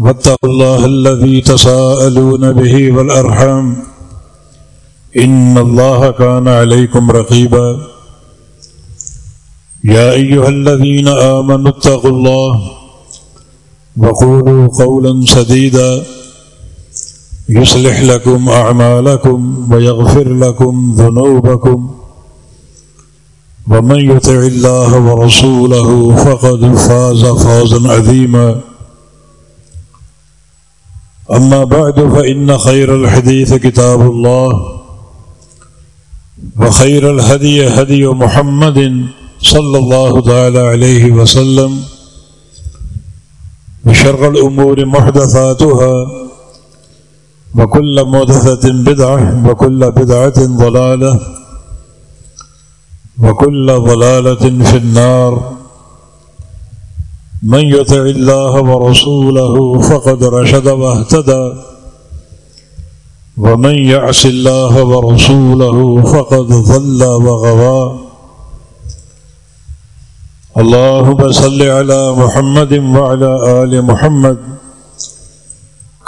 واتقوا الله الذي تساءلون به والأرحام إن الله كان عليكم رقيبا يا أيها الذين آمنوا اتقوا الله وقولوا قولا سديدا يصلح لكم أعمالكم ويغفر لكم ذنوبكم ومن يطع الله ورسوله فقد فاز فوزا عظيما أما بعد، فإن خير الحديث كتاب الله، وخير الهدي هدي محمد صلى الله تعالى عليه وسلم، وشر الأمور محدثاتها، وكل محدثة بدعة، وكل بدعة ضلالة، وكل ضلالة في النار. من يطع الله ورسوله فقد رشد واهتدى. ومن يعص الله ورسوله فقد ضل وغوى. اللهم صل على محمد وعلى آل محمد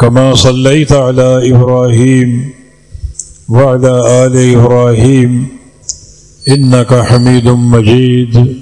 كما صليت على إبراهيم وعلى آل إبراهيم إنك حميد مجيد.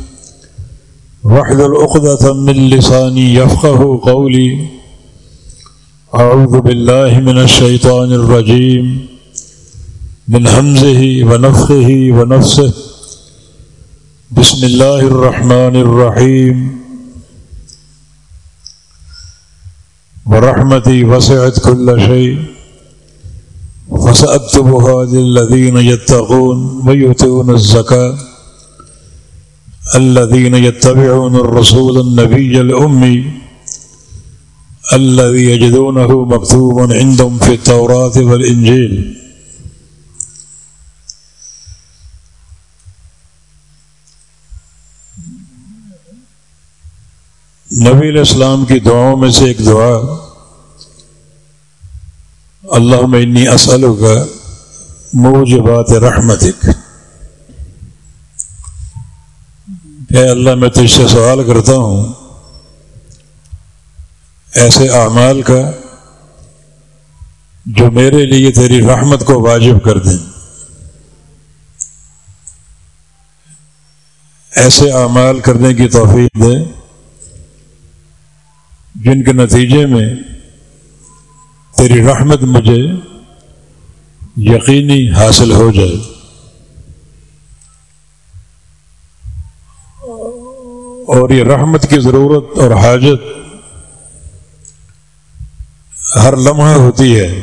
واحذر عقدة من لساني يفقه قولي. أعوذ بالله من الشيطان الرجيم. من همزه ونفخه ونفسه. بسم الله الرحمن الرحيم. ورحمتي وسعت كل شيء. فسأكتبها للذين يتقون ويؤتون الزكاة. الذين يتبعون الرسول النبي الأمي الذي يجدونه مكتوبا عندهم في التوراة والإنجيل. نبی علیہ السلام کی دعاؤں میں سے ایک دعا اللہ میں انی اصل کا موج بات رحمتک۔ اے اللہ، میں تجھ سے سوال کرتا ہوں۔ ایسے اعمال کا جو میرے لیے تیری رحمت کو واجب کر دیں۔ ایسے اعمال کرنے کی توفیق دیں جن کے نتیجے میں تیری رحمت مجھے یقینی حاصل ہو جائے۔ اور یہ رحمت کی ضرورت اور حاجت ہر لمحہ ہوتی ہے۔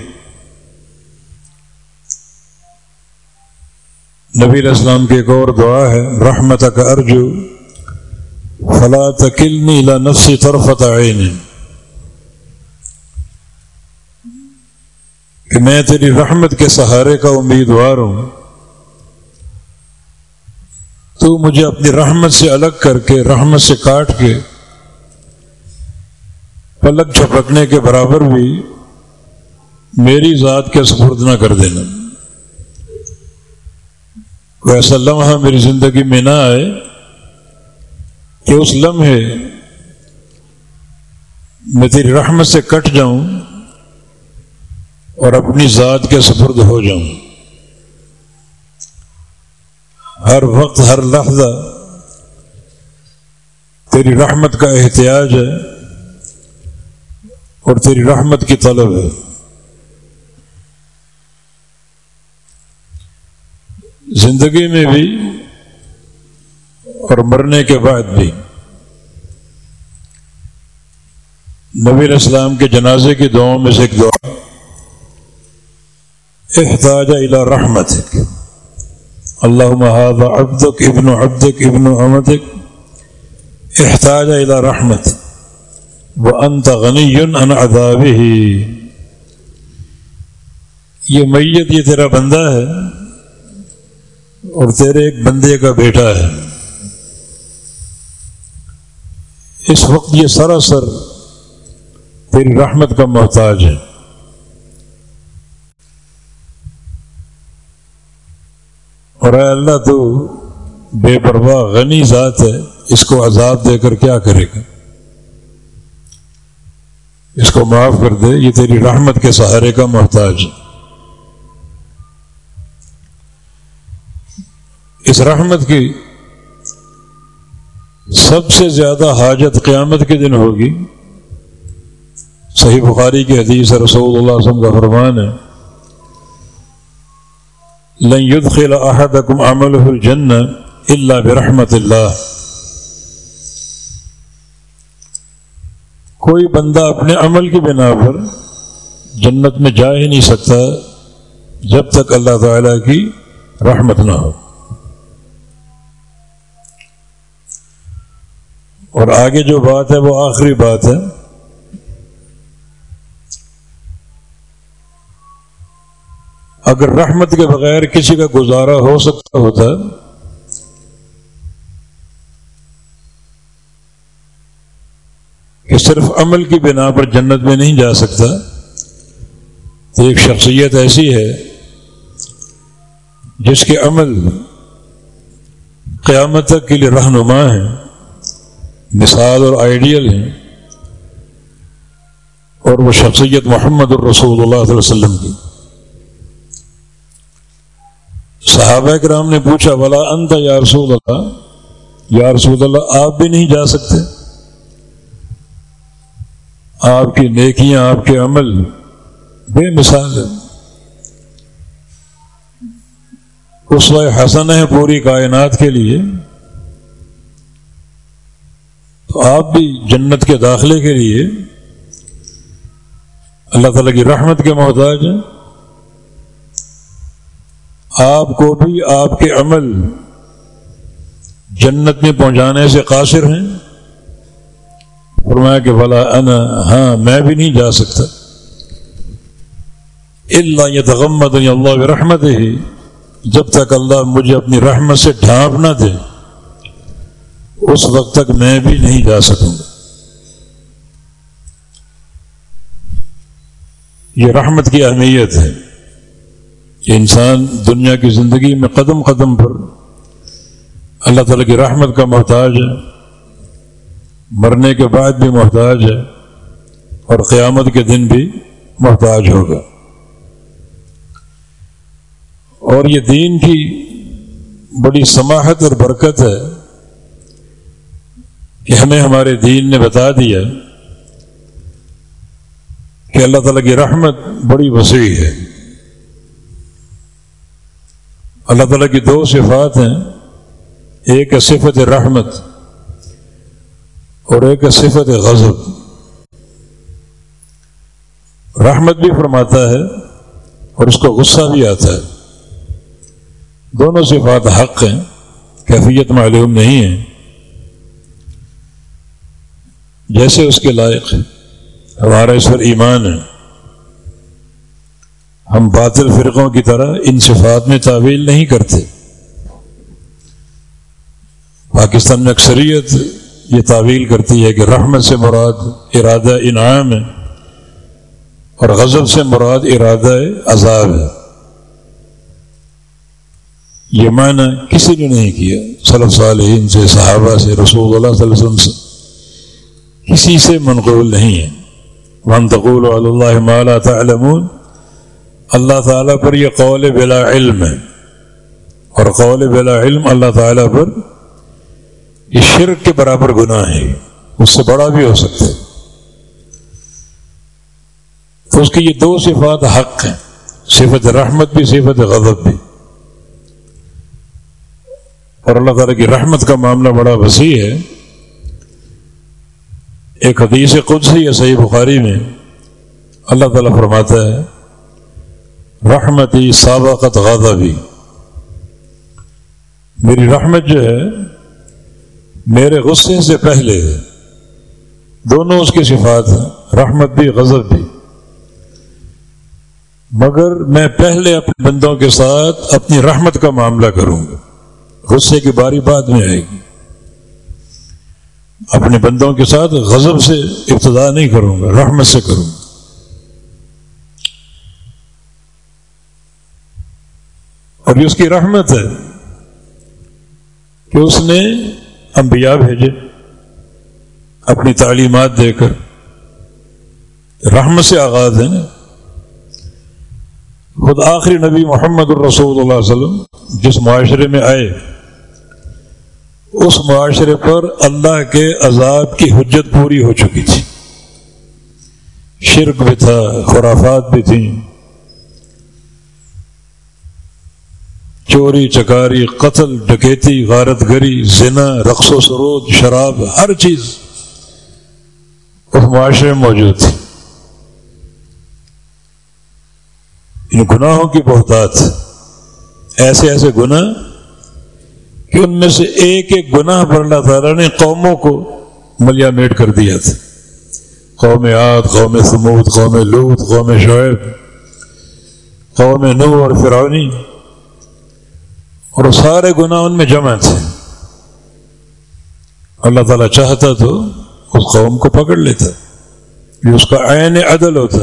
نبی اسلام کی ایک اور دعا ہے رحمت کا ارجو، فلا تکلنی لا نفسی طرفت عین۔ کہ میں تیری رحمت کے سہارے کا امیدوار ہوں۔ تو مجھے اپنی رحمت سے الگ کر کے، رحمت سے کاٹ کے پلک چھپکنے کے برابر بھی میری ذات کے سپرد نہ کر دینا۔ کوئی ایسا لمحہ میری زندگی میں نہ آئے کہ اس لمحے میں تیری رحمت سے کٹ جاؤں اور اپنی ذات کے سپرد ہو جاؤں۔ ہر وقت ہر لحظہ تیری رحمت کا احتیاج ہے اور تیری رحمت کی طلب ہے۔ زندگی میں بھی اور مرنے کے بعد بھی نبی السلام کے جنازے کی دعاؤں میں سے ایک دعا احتاج الى رحمت اللہ محاذ عبدک ابن عبدک ابن احمدک احتاج الى رحمت وہ انت غنی ان اداب ہی یہ میت یہ تیرا بندہ ہے اور تیرے ایک بندے کا بیٹا ہے۔ اس وقت یہ سراسر تیری رحمت کا محتاج ہے۔ اور اے اللہ تو بے پرواہ غنی ذات ہے، اس کو عذاب دے کر کیا کرے گا؟ اس کو معاف کر دے، یہ تیری رحمت کے سہارے کا محتاج ہے۔ اس رحمت کی سب سے زیادہ حاجت قیامت کے دن ہوگی۔ صحیح بخاری کی حدیث رسول اللہ علیہ وسلم کا فرمان ہے لن يدخل احدكم عمله الجنه الا برحمت اللہ کوئی بندہ اپنے عمل کی بنا پر جنت میں جا ہی نہیں سکتا جب تک اللہ تعالی کی رحمت نہ ہو۔ اور آگے جو بات ہے وہ آخری بات ہے۔ اگر رحمت کے بغیر کسی کا گزارا ہو سکتا ہوتا، کہ صرف عمل کی بنا پر جنت میں نہیں جا سکتا، تو ایک شخصیت ایسی ہے جس کے عمل قیامت تک کے لیے رہنما ہیں، مثال اور آئیڈیل ہیں، اور وہ شخصیت محمد الرسول اللہ علیہ وسلم کی۔ صحابہ کرام نے پوچھا بلا انت یا رسول اللہ یا رسول اللہ، آپ بھی نہیں جا سکتے۔ آپ کی نیکیاں، آپ کے عمل بے مثال ہے اس وقت حسن ہے پوری کائنات کے لیے۔ تو آپ بھی جنت کے داخلے کے لیے۔ اللہ تعالی کی رحمت کے محتاج ہیں۔ آپ کو بھی آپ کے عمل جنت میں پہنچانے سے قاصر ہیں؟ فرمایا کہ بھلا انا ہاں میں بھی نہیں جا سکتا۔ اللہ یہ تغمت اللہ رحمت ہی جب تک اللہ مجھے اپنی رحمت سے ڈھانپ نہ دے، اس وقت تک میں بھی نہیں جا سکوں گا۔ یہ رحمت کی اہمیت ہے۔ کہ انسان دنیا کی زندگی میں قدم قدم پر اللہ تعالی کی رحمت کا محتاج ہے، مرنے کے بعد بھی محتاج ہے اور قیامت کے دن بھی محتاج ہوگا۔ اور یہ دین کی بڑی سماحت اور برکت ہے کہ ہمیں ہمارے دین نے بتا دیا کہ اللہ تعالیٰ کی رحمت بڑی وسیع ہے۔ اللہ تعالیٰ کی دو صفات ہیں۔ ایک ہے صفت رحمت اور ایک صفت غضب۔ رحمت بھی فرماتا ہے اور اس کو غصہ بھی آتا ہے۔ دونوں صفات حق ہیں، کیفیت معلوم نہیں ہے جیسے اس کے لائق ہمارا اس پر ایمان ہے۔ ہم باطل فرقوں کی طرح ان صفات میں تعویل نہیں کرتے۔ پاکستان میں اکثریت یہ تعویل کرتی ہے کہ رحمت سے مراد ارادہ انعام ہے اور غضب سے مراد ارادہ عذاب ہے۔ یہ معنی کسی نے نہیں کیا۔ صلی صالحین سے، صحابہ سے، رسول اللہ صلی اللہ علیہ وسلم سے کسی سے منقول نہیں ہے۔ من تقول اللہ مالا تعلمون اللہ تعالیٰ پر یہ قول بلا علم ہے۔ اور قول بلا علم اللہ تعالیٰ پر یہ شرک کے برابر گناہ ہے۔ اس سے بڑا بھی ہو سکتا ہے۔ تو اس کی یہ دو صفات حق ہیں۔ صفت رحمت بھی، صفت غضب بھی۔ اور اللہ تعالیٰ کی رحمت کا معاملہ بڑا وسیع ہے۔ ایک حدیث قدسی یا صحیح بخاری میں۔ اللہ تعالیٰ فرماتا ہے رحمتی سابقت غضبی۔ میری رحمت جو ہے، میرے غصے سے پہلے دونوں اس کی صفات ہیں، رحمت بھی، غضب بھی۔ مگر میں پہلے اپنے بندوں کے ساتھ اپنی رحمت کا معاملہ کروں گا۔ غصے کی باری بعد میں آئے گی۔ اپنے بندوں کے ساتھ غضب سے ابتدا نہیں کروں گا، رحمت سے کروں گا۔ اور یہ اس کی رحمت ہے کہ اس نے انبیاء بھیجے، اپنی تعلیمات دے کر۔ رحمت سے آغاز ہے نا۔ خود آخری نبی محمد الرسول اللہ علیہ وسلم جس معاشرے میں آئے، اس معاشرے پر اللہ کے عذاب کی حجت پوری ہو چکی تھی۔ شرک بھی تھا، خرافات بھی تھیں۔ چوری، چکاری، قتل، ڈکیتی غارت گری زنا، رقص و سرود، شراب، ہر چیز اس معاشرے میں موجود تھی۔ ان گناہوں کی بہتات۔ ایسے ایسے گناہ کہ ان میں سے ایک ایک گناہ پر اللہ تعالیٰ نے قوموں کو ملیا میٹ کر دیا تھا۔ قوم عاد، قوم سمود قوم لوت قوم شعیب، قوم نو اور فرونی اور وہ سارے گناہ ان میں جمع تھے۔ اللہ تعالیٰ چاہتا تو اس قوم کو پکڑ لیتا، یہ اس کا عین عدل ہوتا۔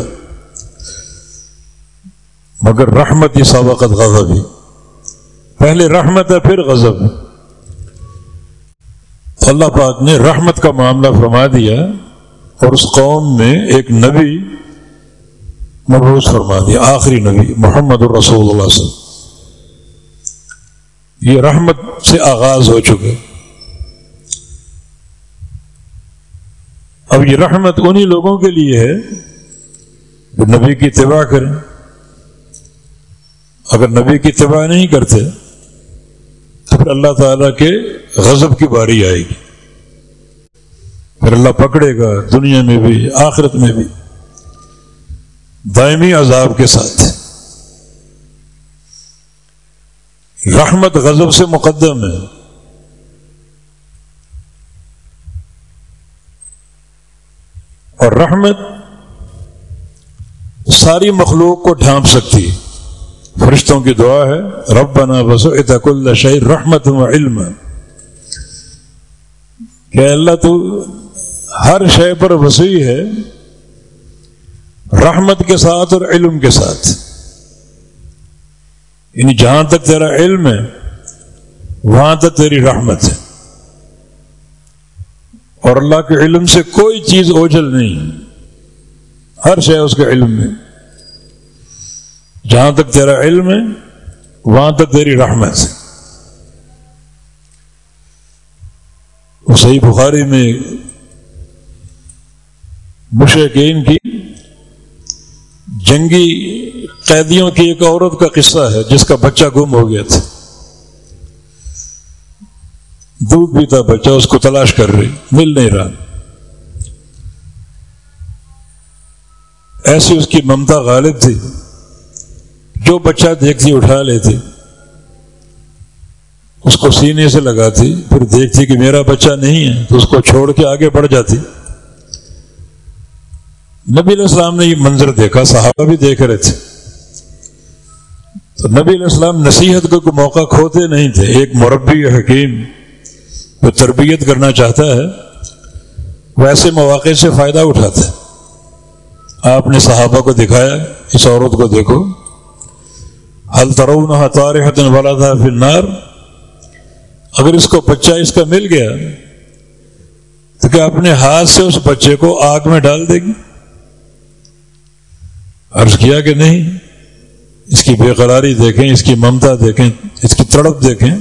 مگر رحمت ہی سابقت غضب ہی پہلے رحمت ہے، پھر غضب اللہ پاک نے رحمت کا معاملہ فرما دیا اور اس قوم میں ایک نبی مبوس فرما دیا، آخری نبی، محمد الرسول اللہ صلی وسلم۔ یہ رحمت سے آغاز ہو چکے۔ اب یہ رحمت انہی لوگوں کے لیے ہے جو نبی کی اتباع کریں۔ اگر نبی کی اتباع نہیں کرتے، تو پھر اللہ تعالیٰ کے غضب کی باری آئے گی۔ پھر اللہ پکڑے گا دنیا میں بھی، آخرت میں بھی۔ دائمی عذاب کے ساتھ۔ رحمت غضب سے مقدم ہے۔ اور رحمت ساری مخلوق کو ڈھانپ سکتی فرشتوں کی دعا ہے رب بنا بسو اتک اللہ شہر رحمت و علم۔ کہ اللہ تو ہر شے پر وسیع ہے، رحمت کے ساتھ اور علم کے ساتھ۔ یعنی جہاں تک تیرا علم ہے، وہاں تک تیری رحمت ہے۔ اور اللہ کے علم سے کوئی چیز اوجل نہیں۔ ہر شے اس کے علم میں۔ جہاں تک تیرا علم ہے، وہاں تک تیری رحمت ہے۔ وہ صحیح بخاری میں مشرقین کی جنگی قیدیوں کی ایک عورت کا قصہ ہے، جس کا بچہ گم ہو گیا تھا۔ دودھ بھی تھا بچہ، اس کو تلاش کر رہی، مل نہیں رہا۔ ایسی اس کی ممتا غالب تھی، جو بچہ دیکھتی، اٹھا لیتی۔ اس کو سینے سے لگاتی، پھر دیکھتی کہ میرا بچہ نہیں ہے، تو اس کو چھوڑ کے آگے بڑھ جاتی۔ نبی علیہ السلام نے یہ منظر دیکھا، صحابہ بھی دیکھ رہے تھے۔ تو نبی علیہ السلام نصیحت کو موقع کھوتے نہیں تھے۔ ایک مربی حکیم جو تربیت کرنا چاہتا ہے ویسے مواقع سے فائدہ اٹھاتا ہے۔ آپ نے صحابہ کو دکھایا، اس عورت کو دیکھو۔ حل ترون تارحت والا تھا پھر نار اگر اس کو بچہ اس کا مل گیا، تو کیا اپنے ہاتھ سے اس بچے کو آگ میں ڈال دے گی؟ عرض کیا کہ نہیں۔ اس کی بے قراری دیکھیں، اس کی ممتا دیکھیں، اس کی تڑپ دیکھیں،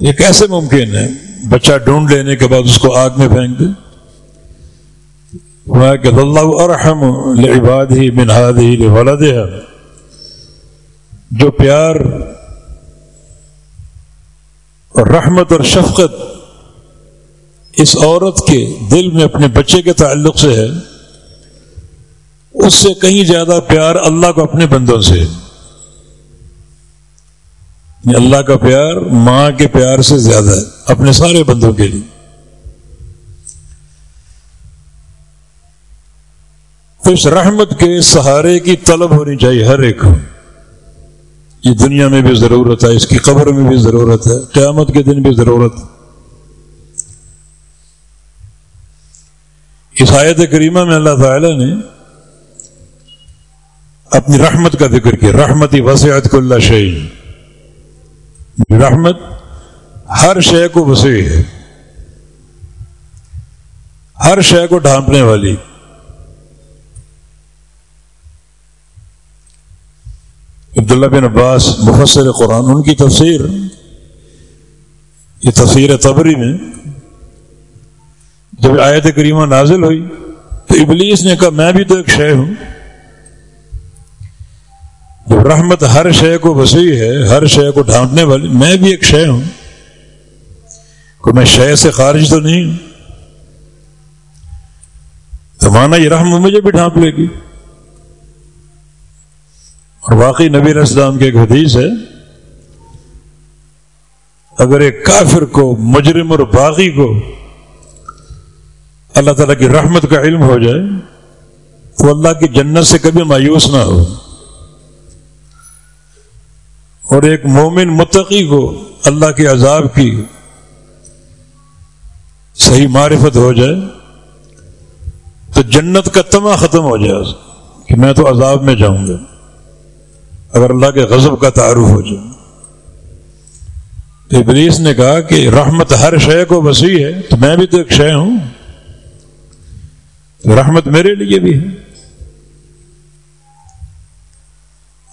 یہ کیسے ممکن ہے؟ بچہ ڈھونڈ لینے کے بعد اس کو آگ میں پھینک دے۔ کہ اللہ ارحم لعباد ہی منہاد ہی ولاد جو پیار اور رحمت اور شفقت اس عورت کے دل میں اپنے بچے کے تعلق سے ہے اس سے کہیں زیادہ پیار اللہ کو اپنے بندوں سے۔ یعنی اللہ کا پیار ماں کے پیار سے زیادہ ہے، اپنے سارے بندوں کے لیے۔ تو اس رحمت کے سہارے کی طلب ہونی چاہیے ہر ایک کو۔ یہ دنیا میں بھی ضرورت ہے، اس کی قبر میں بھی ضرورت ہے، قیامت کے دن بھی ضرورت ہے۔ اس آیت کریمہ میں اللہ تعالی نے اپنی رحمت کا ذکر کیا۔ رحمت ہی وسیعت کو اللہ شعین رحمت ہر شے کو وسیع ہے۔ ہر شے کو ڈھانپنے والی۔ عبداللہ بن عباس مفسر قرآن، ان کی تفسیر، یہ تفسیر تبری میں جب آیت کریمہ نازل ہوئی تو ابلیس نے کہا، میں بھی تو ایک شے ہوں۔ جب رحمت ہر شے کو وسیع ہے، ہر شے کو ڈھانپنے والی، میں بھی ایک شے ہوں۔ کو میں شے سے خارج تو نہیں ہوں۔ تو مانا یہ رحمت مجھے بھی ڈھانپ لے گی۔ اور واقعی نبی اسلام کے ایک حدیث ہے، اگر ایک کافر کو، مجرم اور باغی کو اللہ تعالیٰ کی رحمت کا علم ہو جائے، تو اللہ کی جنت سے کبھی مایوس نہ ہو۔ اور ایک مومن متقی کو اللہ کے عذاب کی صحیح معرفت ہو جائے تو جنت کا تما ختم ہو جائے کہ میں تو عذاب میں جاؤں گا۔ اگر اللہ کے غضب کا تعارف ہو جائے۔ تو ابلیس نے کہا کہ رحمت ہر شے کو وسیع ہے، تو میں بھی تو ایک شے ہوں۔ رحمت میرے لیے بھی ہے۔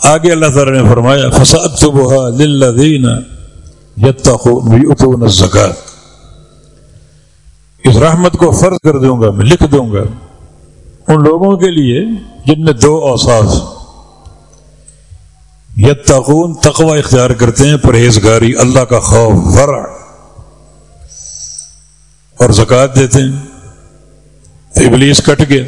آگے اللہ تعالی نے فرمایا فساد تو بہا للذین یتقون زکات اس رحمت کو فرض کر دوں گا، میں لکھ دوں گا۔ ان لوگوں کے لیے جن میں دو اوساف یتقون، تقوی اختیار کرتے ہیں، پرہیزگاری، اللہ کا خوف، ورع۔ اور زکوٰۃ دیتے ہیں۔ ابلیس کٹ گیا۔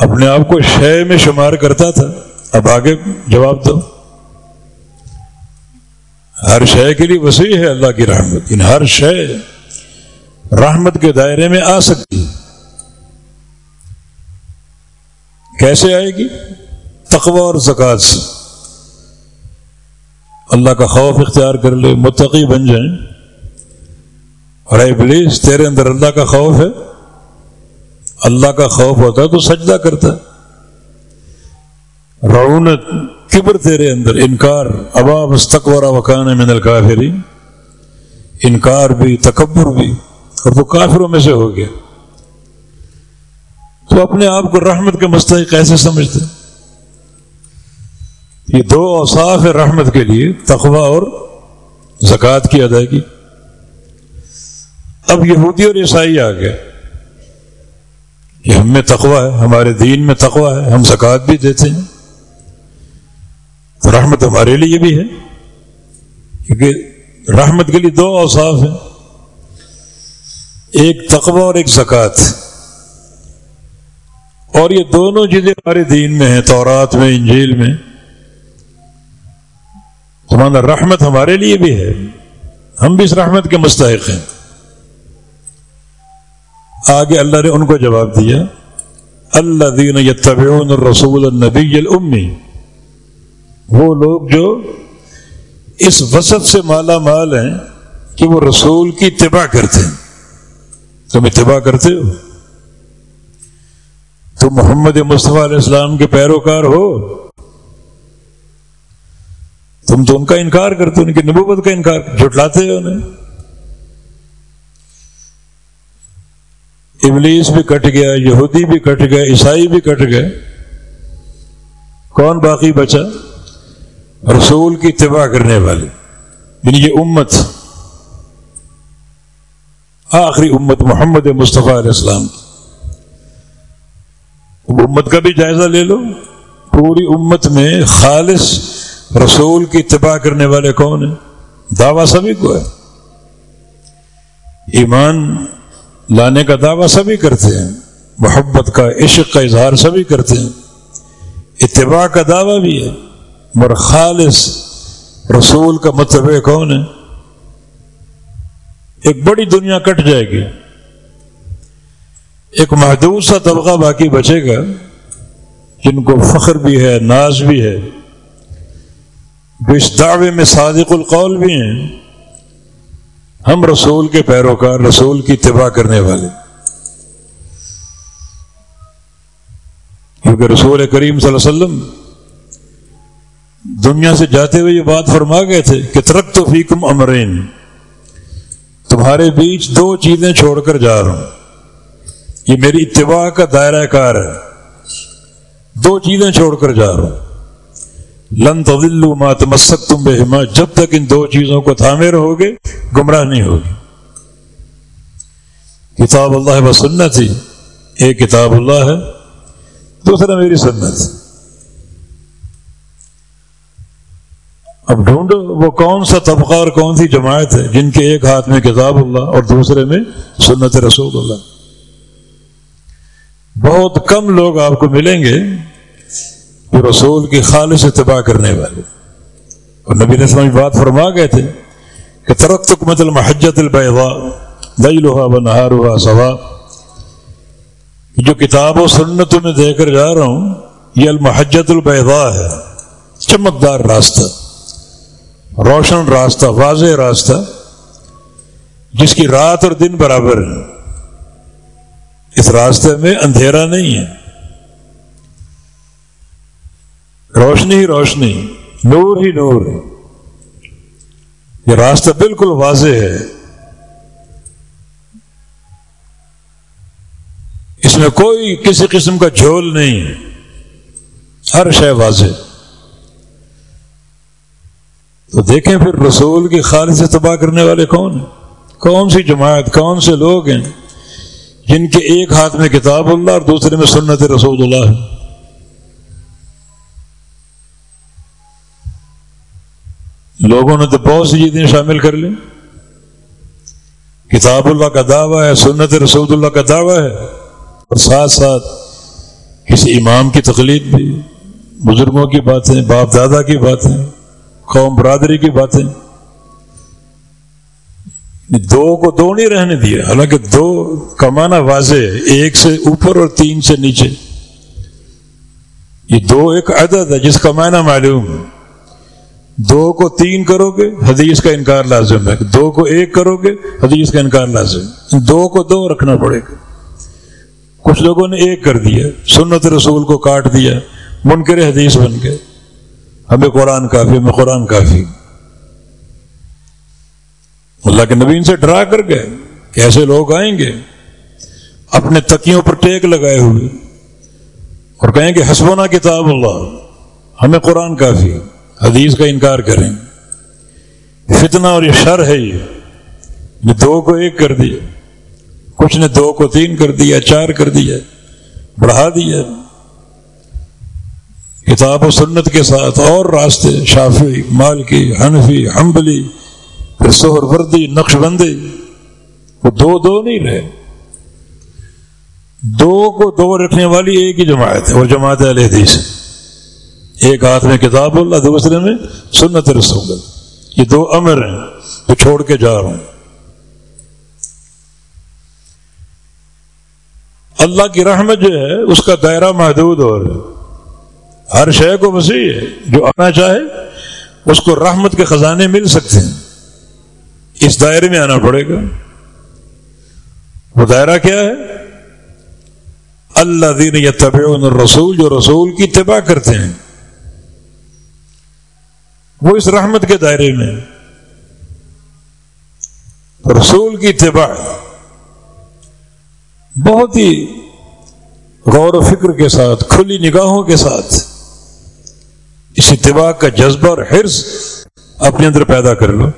اپنے آپ کو شے میں شمار کرتا تھا۔ اب آگے جواب دو۔ ہر شے کے لیے وسیع ہے اللہ کی رحمت۔ ان ہر شے رحمت کے دائرے میں آ سکتی کیسے آئے گی؟ تقوی اور زکوٰۃ سے۔ اللہ کا خوف اختیار کر لے، متقی بن جائیں۔ اور اے پلیز تیرے اندر اللہ کا خوف ہے۔ اللہ کا خوف ہوتا ہے تو سجدہ کرتا رعونت کبر تیرے اندر، انکار۔ ابا مستقور وکان من الکافری انکار بھی، تکبر بھی۔ اور تو کافروں میں سے ہو گیا۔ تو اپنے آپ کو رحمت کے مستحق کیسے سمجھتے؟ یہ دو اوصاف ہے رحمت کے لیے، تقوی اور زکوٰۃ کی ادائیگی۔ اب یہودی اور عیسائی آ گئے۔ کہ ہم میں تقوی ہے، ہمارے دین میں تقوی ہے، ہم زکوٰۃ بھی دیتے ہیں۔ تو رحمت ہمارے لیے بھی ہے، کیونکہ رحمت کے لیے دو اوصاف ہیں۔ ایک تقوی اور ایک زکوٰۃ۔ اور یہ دونوں چیزیں ہمارے دین میں ہیں، تورات میں، انجیل میں۔ تمہارا رحمت ہمارے لیے بھی ہے، ہم بھی اس رحمت کے مستحق ہیں۔ آگے اللہ نے ان کو جواب دیا اللہ دین یتبعون الرسول النبی الامی۔ وہ لوگ جو اس وسط سے مالا مال ہیں کہ وہ رسول کی اتباع کرتے ہیں۔ تم اتباع کرتے ہو؟ تم محمد مصطفیٰ علیہ السلام کے پیروکار ہو؟ تم تو ان کا انکار کرتے ان کی نبوت کا انکار، جھٹلاتے ہو انہیں۔ ابلیس بھی کٹ گیا، یہودی بھی کٹ گیا عیسائی بھی کٹ گئے۔ کون باقی بچا؟ رسول کی اتباع کرنے والے۔ یعنی یہ امت۔ آخری امت محمد مصطفیٰ علیہ السلام۔ امت کا بھی جائزہ لے لو۔ پوری امت میں خالص رسول کی اتباع کرنے والے کون ہیں؟ دعویٰ سبھی کو ہے۔ ایمان لانے کا دعویٰ سبھی کرتے ہیں، محبت کا، عشق کا اظہار سبھی کرتے ہیں۔ اتباع کا دعویٰ بھی ہے، مگر خالص رسول کا مطلب کون ہے؟ ایک بڑی دنیا کٹ جائے گی۔ ایک محدود سا طبقہ باقی بچے گا، جن کو فخر بھی ہے، ناز بھی ہے۔ جو اس دعوے میں صادق القول بھی ہیں۔ ہم رسول کے پیروکار، رسول کی اتباع کرنے والے۔ کیونکہ رسول کریم صلی اللہ علیہ وسلم دنیا سے جاتے ہوئے یہ بات فرما گئے تھے کہ ترک تو فیکم امرین، تمہارے بیچ دو چیزیں چھوڑ کر جا رہا ہوں۔ یہ میری اتباع کا دائرہ کار ہے۔ دو چیزیں چھوڑ کر جا رہا ہوں۔ لن تو ما تمسک تم بے جب تک ان دو چیزوں کو تھامے رہو گے، گمراہ نہیں ہوگی کتاب اللہ و سنت ہی ایک کتاب اللہ ہے، دوسرا میری سنت۔ اب ڈھونڈو، وہ کون سا طبقہ اور کون سی جماعت ہے جن کے ایک ہاتھ میں کتاب اللہ اور دوسرے میں سنت رسول اللہ۔ بہت کم لوگ آپ کو ملیں گے جو رسول کی خالص اتباع کرنے والے۔ اور نبی نسل بات فرما گئے تھے کہ ترق مطلب محجت البا دئی لوہا و نہارا سوا جو کتاب و سنتوں میں دے کر جا رہا ہوں، یہ المحجت البیضا ہے۔ چمکدار راستہ، روشن راستہ، واضح راستہ، جس کی رات اور دن برابر ہے اس راستے میں اندھیرا نہیں ہے۔ روشنی ہی روشنی، نور ہی نور۔ یہ راستہ بالکل واضح ہے۔ اس میں کوئی کسی قسم کا جھول نہیں۔ ہر شے واضح۔ تو دیکھیں پھر رسول کی خالص تباہ کرنے والے کون ہیں؟ کون سی جماعت، کون سے لوگ ہیں جن کے ایک ہاتھ میں کتاب اللہ اور دوسرے میں سنت رسول اللہ ہے لوگوں نے تو بہت سی چیزیں شامل کر لی۔ کتاب اللہ کا دعویٰ ہے، سنت رسول اللہ کا دعویٰ ہے، اور ساتھ ساتھ کسی امام کی تقلید بھی۔ بزرگوں کی باتیں، باپ دادا کی باتیں، قوم برادری کی باتیں۔ دو کو دو نہیں رہنے دیا، حالانکہ دو کمانا واضح ہے، ایک سے اوپر اور تین سے نیچے۔ یہ دو ایک عدد ہے، جس کا معنی معلوم۔ ہے دو کو تین کرو گے، حدیث کا انکار لازم ہے۔ دو کو ایک کرو گے، حدیث کا انکار لازم دو کو دو رکھنا پڑے گا۔ کچھ لوگوں نے ایک کر دیا، سنت رسول کو کاٹ دیا، منکر حدیث بن گئے۔ ہمیں قرآن کافی، ہمیں قرآن کافی۔ اللہ کے نبی ان سے ڈرا کر گئے کہ ایسے لوگ آئیں گے۔ اپنے تکیوں پر ٹیک لگائے ہوئے۔ اور کہیں کہ حسبنا کتاب اللہ، ہمیں قرآن کافی۔ حدیث کا انکار کریں۔ فتنہ اور یہ شر ہے یہ۔ دو کو ایک کر دیا کچھ نے دو کو تین کر دیا، چار کر دیا، بڑھا دیا۔ کتاب و سنت کے ساتھ اور راستے شافی مالکی، حنفی، حنبلی، پھر سہر وردی، نقش بندی۔ وہ دو دو نہیں رہے۔ دو کو دو رکھنے والی ایک ہی جماعت ہے، وہ جماعت علیہ حدیث۔ ایک ہاتھ میں کتاب اللہ دوسرے میں سنت رسول یہ دو امر ہیں جو چھوڑ کے جا رہا ہوں۔ اللہ کی رحمت جو ہے، اس کا دائرہ محدود ہو رہا ہے۔ ہر شے کو وسیع ہے، جو آنا چاہے، اس کو رحمت کے خزانے مل سکتے ہیں۔ اس دائرے میں آنا پڑے گا۔ وہ دائرہ کیا ہے؟ اللہ دین یا طب رسول جو رسول کی اتباع کرتے ہیں۔ وہ اس رحمت کے دائرے میں رسول کی اتباع بہت ہی غور و فکر کے ساتھ، کھلی نگاہوں کے ساتھ اس اتباع کا جذبہ اور حرص اپنے اندر پیدا کر لو۔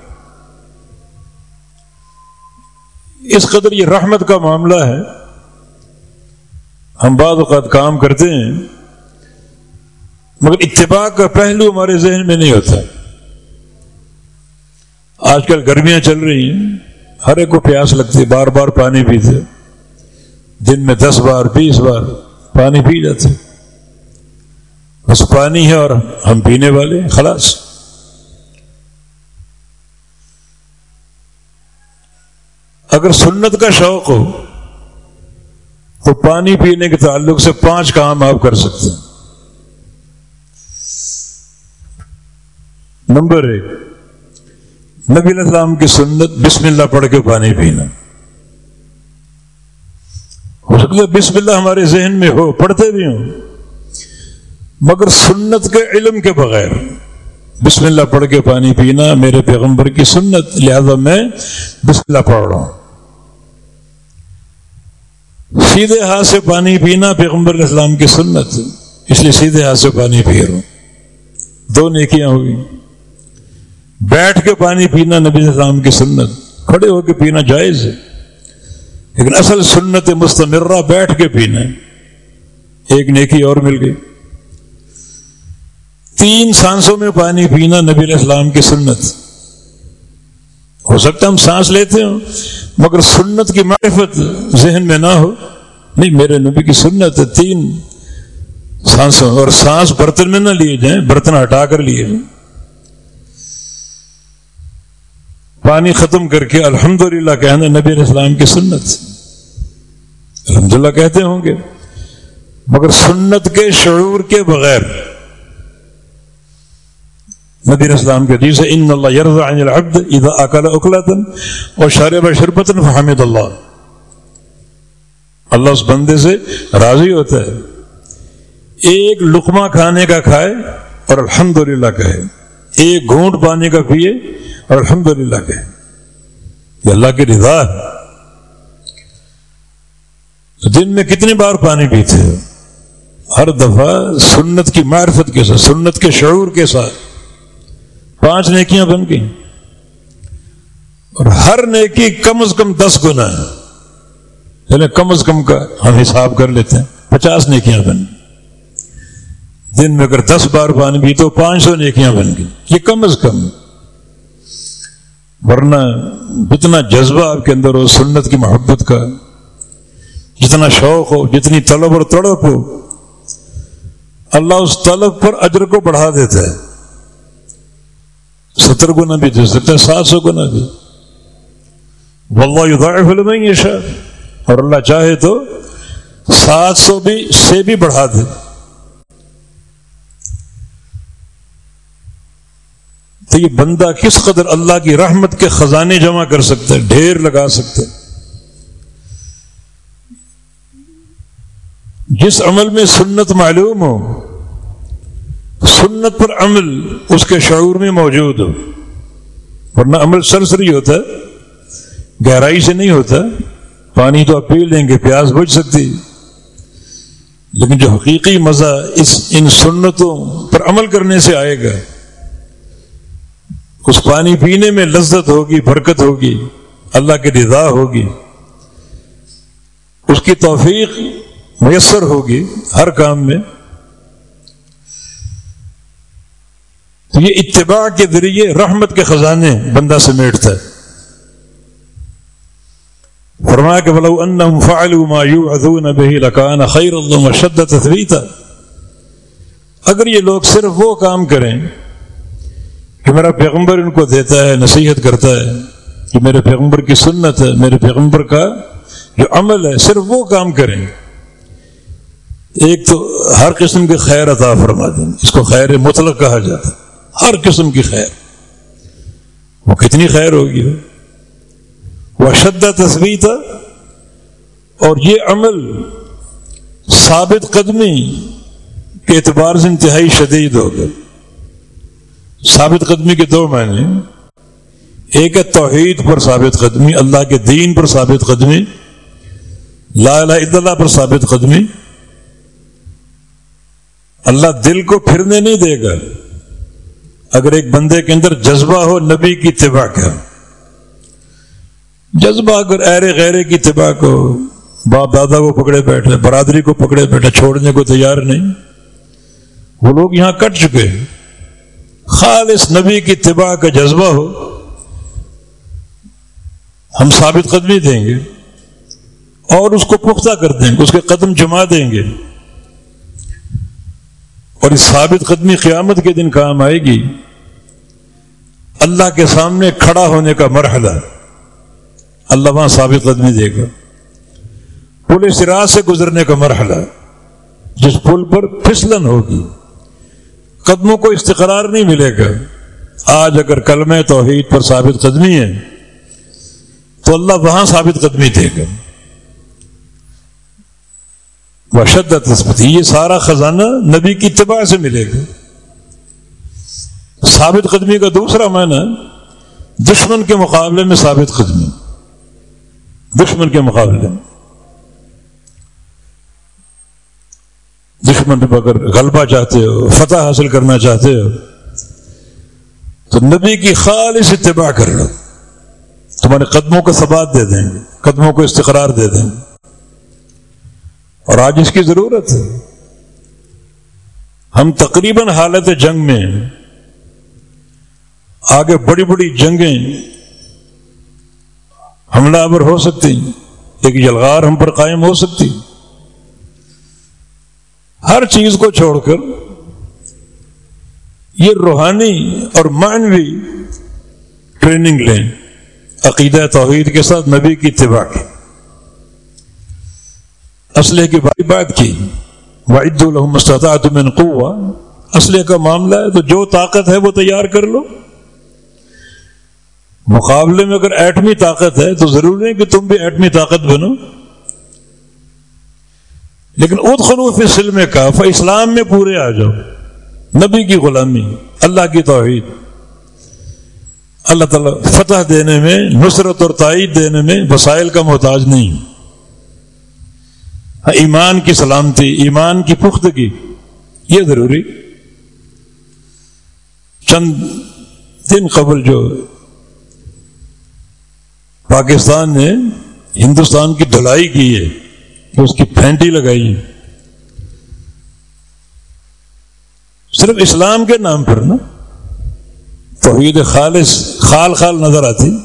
اس قدر یہ رحمت کا معاملہ ہے۔ ہم بعض اوقات کام کرتے ہیں مگر اتباع کا پہلو ہمارے ذہن میں نہیں ہوتا۔ آج کل گرمیاں چل رہی ہیں۔ ہر ایک کو پیاس لگتی بار بار پانی پیتے دن میں دس بار، بیس بار پانی پی جاتے بس پانی ہے اور ہم پینے والے خلاص۔ اگر سنت کا شوق ہو، تو پانی پینے کے تعلق سے پانچ کام آپ کر سکتے ہیں۔ نمبر ایک۔ نبی علیہ السلام کی سنت بسم اللہ پڑھ کے پانی پینا۔ ہو سکتا ہے بسم اللہ ہمارے ذہن میں ہو، پڑھتے بھی ہوں۔ مگر سنت کے علم کے بغیر بسم اللہ پڑھ کے پانی پینا میرے پیغمبر کی سنت، لہذا میں بسم اللہ پڑھ رہا ہوں۔ سیدھے ہاتھ سے پانی پینا پیغمبر علیہ السلام کی سنت، اس لیے سیدھے ہاتھ سے پانی پی رہا ہوں۔ دو نیکیاں ہوگی بیٹھ کے پانی پینا نبی السلام کی سنت، کھڑے ہو کے پینا جائز ہے۔ لیکن اصل سنت مستمرہ بیٹھ کے پینا ایک نیکی اور مل گئی۔ تین سانسوں میں پانی پینا نبی علیہ السلام کی سنت۔ ہو سکتا ہم سانس لیتے ہوں، مگر سنت کی معرفت ذہن میں نہ ہو۔ نہیں، میرے نبی کی سنت ہے تین سانسوں اور سانس برتن میں نہ لیے جائیں، برتن ہٹا کر لیے۔ جائیں پانی ختم کر کے الحمد للہ کہنا نبی علیہ السلام کی سنت الحمد للہ کہتے ہوں گے۔ مگر سنت کے شعور کے بغیر۔ نبی اسلام کے دیس ان اللہ یرز عن العبد اذا اکل اکلتا اور شارب شربتا فحمد اللہ. اللہ اس بندے سے راضی ہوتا ہے۔ ایک لقمہ کھانے کا کھائے اور الحمد للہ کہے۔ ایک گھونٹ پانی کا پیے اور الحمد للہ کہے یہ اللہ کی رضا ہے۔ دن میں کتنی بار پانی پیتے ہو؟ ہر دفعہ سنت کی معرفت کے ساتھ، سنت کے شعور کے ساتھ۔ پانچ نیکیاں بن گئی اور ہر نیکی کم از کم دس گنا ہے۔ چلے کم از کم کا ہم حساب کر لیتے ہیں۔ پچاس نیکیاں بن دن میں اگر دس بار پانی بھی تو پانچ سو نیکیاں بن گئی، یہ کم از کم۔ ورنہ جتنا جذبہ آپ کے اندر ہو، سنت کی محبت کا، جتنا شوق ہو، جتنی طلب اور تڑپ ہو، اللہ اس طلب پر اجر کو بڑھا دیتا ہے۔ ستر گنا بھی دے سکتے ہیں سات سو گنا بھی۔ واللہ یہ شاید اور اللہ چاہے تو سات سو بھی، سے بھی بڑھا دے۔ تو یہ بندہ کس قدر اللہ کی رحمت کے خزانے جمع کر سکتا ہے، ڈھیر لگا سکتے جس عمل میں سنت معلوم ہو، سنت پر عمل اس کے شعور میں موجود ہو۔ ورنہ عمل سرسری ہوتا ہے، گہرائی سے نہیں ہوتا۔ پانی تو آپ پی لیں گے، پیاس بچ سکتی لیکن جو حقیقی مزہ اس ان سنتوں پر عمل کرنے سے آئے گا اس پانی پینے میں لذت ہوگی، برکت ہوگی، اللہ کی رضا ہوگی، اس کی توفیق میسر ہوگی ہر کام میں۔ تو یہ اتباع کے ذریعے رحمت کے خزانے بندہ سمیٹتا ہے۔ فرمایا کہ بلو ان فعلوا ما يوعظون به لكان خير الله وشد تثبيتا اگر یہ لوگ صرف وہ کام کریں کہ میرا پیغمبر ان کو دیتا ہے، نصیحت کرتا ہے کہ میرے پیغمبر کی سنت ہے، میرے پیغمبر کا جو عمل ہے، صرف وہ کام کریں۔ ایک تو ہر قسم کی خیر عطا فرما دیں اس کو خیر مطلق کہا جاتا ہے، ہر قسم کی خیر۔ وہ کتنی خیر ہوگی؟ وہ شدہ تصویر تھا اور یہ عمل ثابت قدمی کے اعتبار سے انتہائی شدید ہوگا۔ ثابت قدمی کے دو معنی ایک ہے توحید پر ثابت قدمی، اللہ کے دین پر ثابت قدمی، لا الہ الا اللہ پر ثابت قدمی۔ اللہ دل کو پھرنے نہیں دے گا۔ اگر ایک بندے کے اندر جذبہ ہو، نبی کی اتباع کا۔ جذبہ اگر ایرے غیرے کی اتباع کو، باپ دادا کو پکڑے بیٹھے، برادری کو پکڑے بیٹھے، چھوڑنے کو تیار نہیں۔ وہ لوگ یہاں کٹ چکے خالص نبی کی اتباع کا جذبہ ہو، ہم ثابت قدمی دیں گے اور اس کو پختہ کر دیں گے، اس کے قدم جما دیں گے۔ اور اس ثابت قدمی قیامت کے دن کام آئے گی۔ اللہ کے سامنے کھڑا ہونے کا مرحلہ۔ اللہ وہاں ثابت قدمی دے گا۔ پل سراج سے گزرنے کا مرحلہ، جس پل پر پھسلن ہوگی۔ قدموں کو استقرار نہیں ملے گا۔ آج اگر کلم توحید پر ثابت قدمی ہے، تو اللہ وہاں ثابت قدمی دے گا۔ وشدت تسپتی یہ سارا خزانہ نبی کی اتباع سے ملے گا۔ ثابت قدمی کا دوسرا معنی، دشمن کے مقابلے میں ثابت قدمی۔ دشمن کے مقابلے میں۔ دشمن پہ اگر غلبہ چاہتے ہو، فتح حاصل کرنا چاہتے ہو، تو نبی کی خالص اتباع کر لو۔ تمہارے قدموں کو ثبات دے دیں گے، قدموں کو استقرار دے دیں گے۔ اور آج اس کی ضرورت ہے۔ ہم تقریباً حالت جنگ میں آگے بڑی بڑی جنگیں حملہ آور ہو سکتی ایک یلغار ہم پر قائم ہو سکتی ہر چیز کو چھوڑ کر یہ روحانی اور معنوی ٹریننگ لیں عقیدہ توحید کے ساتھ نبی کی اتباع کی۔ اسلحے کی بڑی بات کی۔ واحد الحمد من قوا اسلحے کا معاملہ ہے تو جو طاقت ہے وہ تیار کر لو۔ مقابلے میں اگر ایٹمی طاقت ہے تو ضروری ہے کہ تم بھی ایٹمی طاقت بنو۔ لیکن اد خلوف سلم کا اسلام میں پورے آ جاؤ۔ نبی کی غلامی، اللہ کی توحید۔ اللہ تعالیٰ فتح دینے میں، نصرت اور تائید دینے میں وسائل کا محتاج نہیں۔ ہاں، ایمان کی سلامتی، ایمان کی پختگی، یہ ضروری۔ چند دن قبل جو پاکستان نے ہندوستان کی دھلائی کی ہے اس کی پھینٹی لگائی۔ صرف اسلام کے نام پر نا، توحید خالص، خال خال نظر آتی۔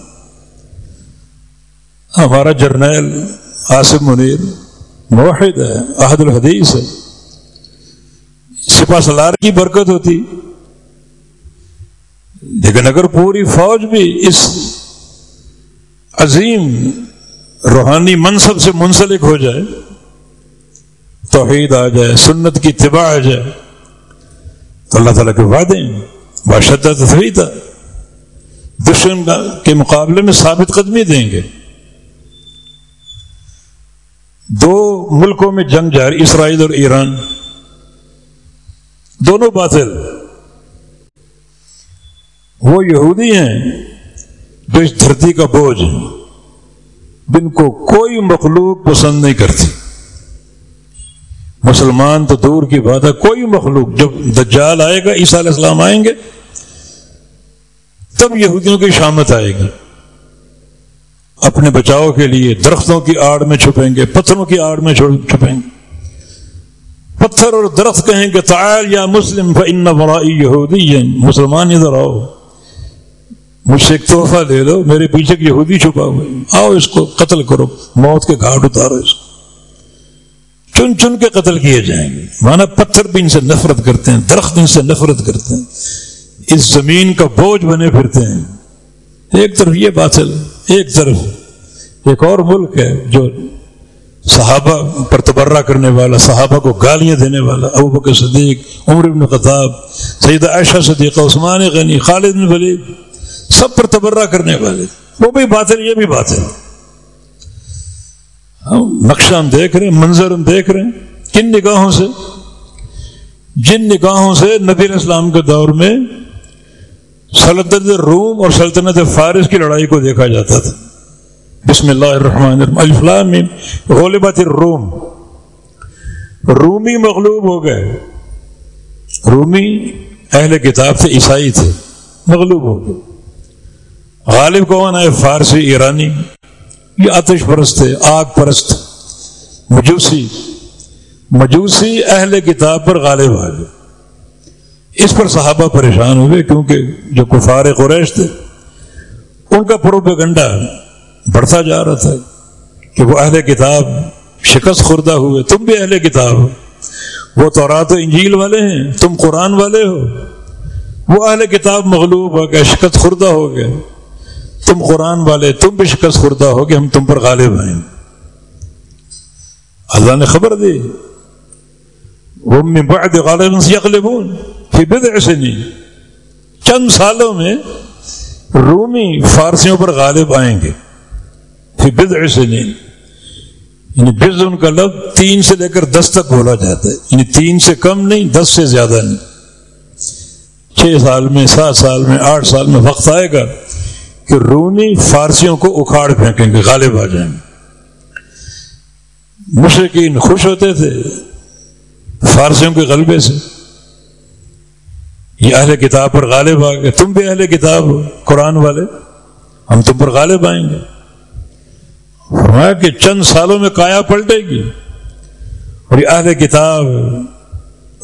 ہمارا جرنیل آصف منیر موحد ہے، احد الحدیث ہے۔ سپا سلار کی برکت ہوتی۔ لیکن اگر پوری فوج بھی اس عظیم روحانی منصب سے منسلک ہو جائے، توحید آ جائے، سنت کی اتباع آ جائے، تو اللہ تعالیٰ کے وعدے بادشاہ تصویر تھا۔ دشمن کے مقابلے میں ثابت قدمی دیں گے۔ دو ملکوں میں جنگ جاری، اسرائیل اور ایران۔ دونوں باطل۔ وہ یہودی ہیں جو اس دھرتی کا بوجھ جن کو کوئی مخلوق پسند نہیں کرتی۔ مسلمان تو دور کی بات ہے، کوئی مخلوق جب دجال آئے گا، عیسیٰ علیہ السلام آئیں گے، تب یہودیوں کی شامت آئے گی۔ اپنے بچاؤ کے لیے درختوں کی آڑ میں چھپیں گے، پتھروں کی آڑ میں چھپیں گے۔ پتھر اور درخت کہیں گے، تعال یا مسلم ان یہودی مسلمان ادھر آؤ۔ مجھ سے ایک تحفہ دے دو میرے پیچھے کی یہودی چھپا ہوئے آؤ اس کو قتل کرو، موت کے گھاٹ اتارو اس کو۔ چن چن کے قتل کیے جائیں گے۔ مانا پتھر بھی ان سے نفرت کرتے ہیں، درخت ان سے نفرت کرتے ہیں۔ اس زمین کا بوجھ بنے پھرتے ہیں۔ ایک طرف یہ باطل، ایک طرف ایک اور ملک ہے جو صحابہ پر تبرہ کرنے والا، صحابہ کو گالیاں دینے والا۔ ابو بکر صدیق، عمر بن خطاب سید عائشہ صدیقہ، عثمان غنی، خالد بن ولید۔ سب پر تبرہ کرنے والے۔ وہ بھی بات ہے، یہ بھی بات ہے۔ نقشہ ہم دیکھ رہے ہیں، منظر ہم دیکھ رہے ہیں۔ کن نگاہوں سے؟ جن نگاہوں سے نبی اسلام کے دور میں سلطنت روم اور سلطنت فارس کی لڑائی کو دیکھا جاتا تھا۔ بسم اللہ الرحمن الفلام غلبت الروم۔ رومی مغلوب ہو گئے۔ رومی اہل کتاب سے عیسائی تھے۔ مغلوب ہو گئے۔ غالب کون ہے فارسی، ایرانی، یہ آتش پرست تھے آگ پرست، مجوسی۔ مجوسی اہل کتاب پر غالب آ گئے۔ اس پر صحابہ پریشان ہوئے کیونکہ جو کفار قریش تھے، ان کا پروپیگنڈا بڑھتا جا رہا تھا کہ وہ اہل کتاب شکست خوردہ ہوئے۔ تم بھی اہل کتاب ہو۔ وہ تو رات و انجیل والے ہیں، تم قرآن والے ہو۔ وہ اہل کتاب مغلوب ہو گئے، شکست خوردہ ہو گئے۔ تم قرآن والے، تم بھی شکست خوردہ ہو گئے ہم تم پر غالب آئیں اللہ نے خبر دی۔ وہ بعد غالب یقلبون پھر بدع سے نہیں چند سالوں میں رومی فارسیوں پر غالب آئیں گے۔ پھر بدع سے نہیں یعنی بز ان کا لفظ تین سے لے کر دس تک بولا جاتا ہے۔ یعنی تین سے کم نہیں، دس سے زیادہ نہیں۔ چھ سال میں، سات سال میں، آٹھ سال میں وقت آئے گا۔ کہ رومی فارسیوں کو اکھاڑ پھینکیں گے، غالب آ جائیں گے۔ مشرقین خوش ہوتے تھے فارسیوں کے غلبے سے۔ یہ اہل کتاب پر غالب آ گئے۔ تم بھی اہل کتاب ہو، قرآن والے۔ ہم تم پر غالب آئیں گے۔ فرمایا کہ چند سالوں میں کایا پلٹے گی۔ اور یہ اہل کتاب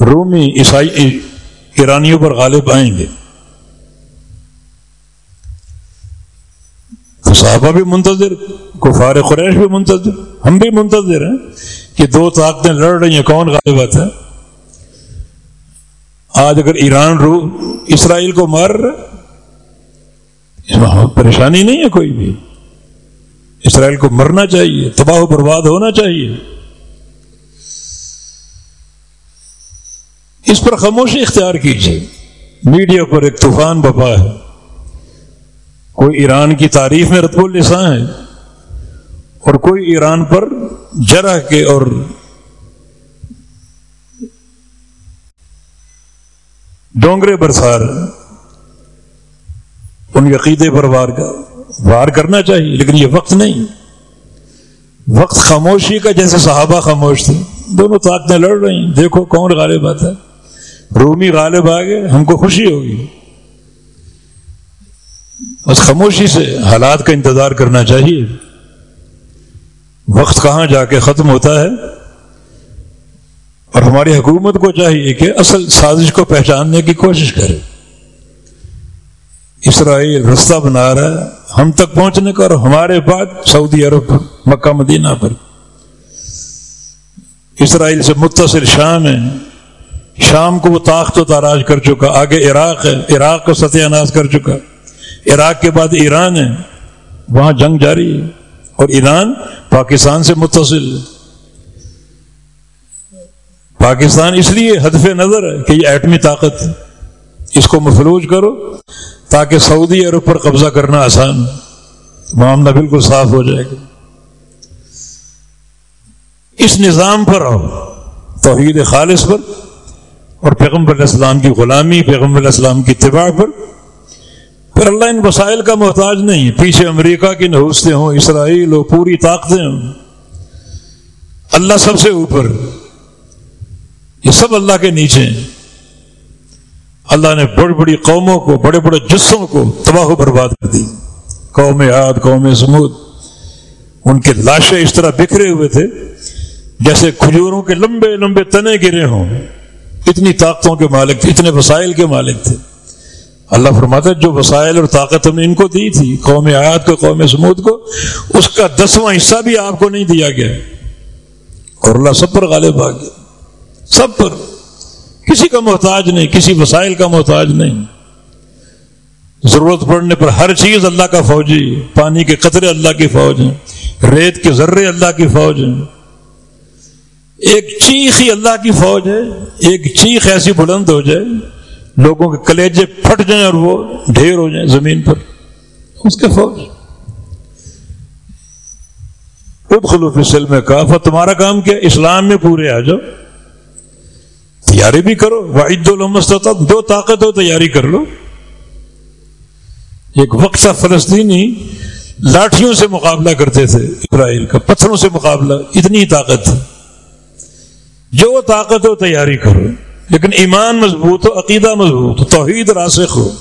رومی، عیسائی، ایرانیوں پر غالب آئیں گے۔ صحابہ بھی منتظر، کفار قریش بھی منتظر، ہم بھی منتظر ہیں کہ دو طاقتیں لڑ رہی ہیں، کون غالب آتا ہے؟ آج اگر ایران رو، اسرائیل کو مار رہا اس میں پریشانی نہیں ہے کوئی بھی۔ اسرائیل کو مرنا چاہیے، تباہ و برباد ہونا چاہیے۔ اس پر خاموشی اختیار کیجیے۔ میڈیا پر ایک طوفان بپا ہے۔ کوئی ایران کی تعریف میں رتب الساں ہے اور کوئی ایران پر جرح کے اور ڈونگرے برسار ان عقیدے پر وار کا وار کرنا چاہیے، لیکن یہ وقت نہیں۔ وقت خاموشی کا جیسے صحابہ خاموش تھے۔ دونوں طاقتیں لڑ رہی ہیں۔ دیکھو کون غالب آتا ہے۔ رومی غالب آ گئے، ہم کو خوشی ہوگی۔ بس خاموشی سے حالات کا انتظار کرنا چاہیے۔ وقت کہاں جا کے ختم ہوتا ہے؟ اور ہماری حکومت کو چاہیے کہ اصل سازش کو پہچاننے کی کوشش کرے۔ اسرائیل رستہ بنا رہا ہے، ہم تک پہنچنے کا اور ہمارے بعد سعودی عرب پر مکہ، مدینہ پر۔ اسرائیل سے متصل شام ہے۔ شام کو وہ طاقت و تاراج کر چکا، آگے عراق ہے، عراق کو ستیہ ناز کر چکا۔ عراق کے بعد ایران ہے، وہاں جنگ جاری ہے اور ایران پاکستان سے متصل ہے۔ پاکستان اس لیے ہدف نظر ہے کہ یہ ایٹمی طاقت ہے۔ اس کو مفلوج کرو تاکہ سعودی عرب پر قبضہ کرنا آسان معاملہ بالکل صاف ہو جائے گا۔ اس نظام پر آؤ، توحید خالص پر اور پیغمبر علیہ السلام کی غلامی، پیغمبر علیہ السلام کی اتباع پر۔ پھر اللہ ان وسائل کا محتاج نہیں۔ پیچھے امریکہ کی نحوستیں ہوں، اسرائیل ہو پوری طاقتیں ہوں۔ اللہ سب سے اوپر۔ یہ سب اللہ کے نیچے ہیں۔ اللہ نے بڑی بڑی قوموں کو، بڑے بڑے جسوں کو تباہ و برباد کر دی۔ قوم یاد قوم سمود ان کے لاشیں اس طرح بکھرے ہوئے تھے جیسے کھجوروں کے لمبے لمبے تنے گرے ہوں۔ اتنی طاقتوں کے مالک تھے، اتنے وسائل کے مالک تھے۔ اللہ فرماتا جو وسائل اور طاقت ہم نے ان کو دی تھی، قوم آیات کو، قوم سمود کو، اس کا دسواں حصہ بھی آپ کو نہیں دیا گیا۔ اور اللہ سب پر غالب آ گیا۔ سب پر۔ کسی کا محتاج نہیں، کسی وسائل کا محتاج نہیں۔ ضرورت پڑنے پر ہر چیز اللہ کا فوجی پانی کے قطرے اللہ کی فوج ہیں۔ ریت کے ذرے اللہ کی فوج ہیں۔ ایک چیخ ہی اللہ کی فوج ہے۔ ایک چیخ ایسی بلند ہو جائے۔ لوگوں کے کلیجے پھٹ جائیں اور وہ ڈھیر ہو جائیں زمین پر۔ اس کے فوج خود خلوف سل میں کہا تمہارا کام کیا؟ اسلام میں پورے آ جاؤ۔ تیاری بھی کرو۔ واحد المستب جو طاقت ہو، تیاری کر لو۔ ایک وقت تھا فلسطینی، لاٹھیوں سے مقابلہ کرتے تھے اسرائیل کا، پتھروں سے مقابلہ، اتنی طاقت۔ تھی جو طاقت ہو، تیاری کرو۔ لیکن ایمان مضبوط ہو، عقیدہ مضبوط ہو، توحید راسخ ہو۔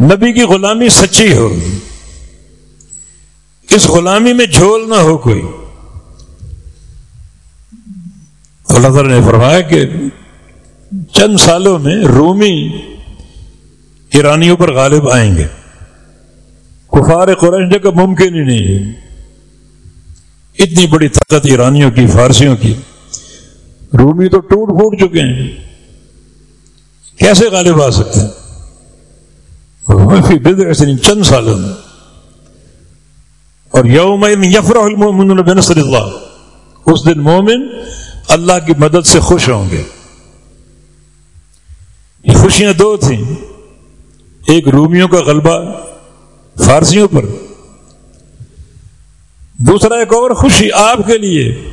نبی کی غلامی سچی ہو۔ اس غلامی میں جھول نہ ہو کوئی۔ اللہ تعالیٰ نے فرمایا کہ چند سالوں میں رومی ایرانیوں پر غالب آئیں گے۔ کفار قریش جگہ ممکن ہی نہیں ہے۔ اتنی بڑی طاقت ایرانیوں کی، فارسیوں کی۔ رومی تو ٹوٹ پھوٹ چکے ہیں۔ کیسے غالب آ سکتے ہیں؟ چند سالوں میں اور یوم یفر بنصر اللہ۔ اس دن مومن اللہ کی مدد سے خوش ہوں گے۔ یہ خوشیاں دو تھیں۔ ایک رومیوں کا غلبہ فارسیوں پر۔ دوسرا ایک اور خوشی آپ کے لیے۔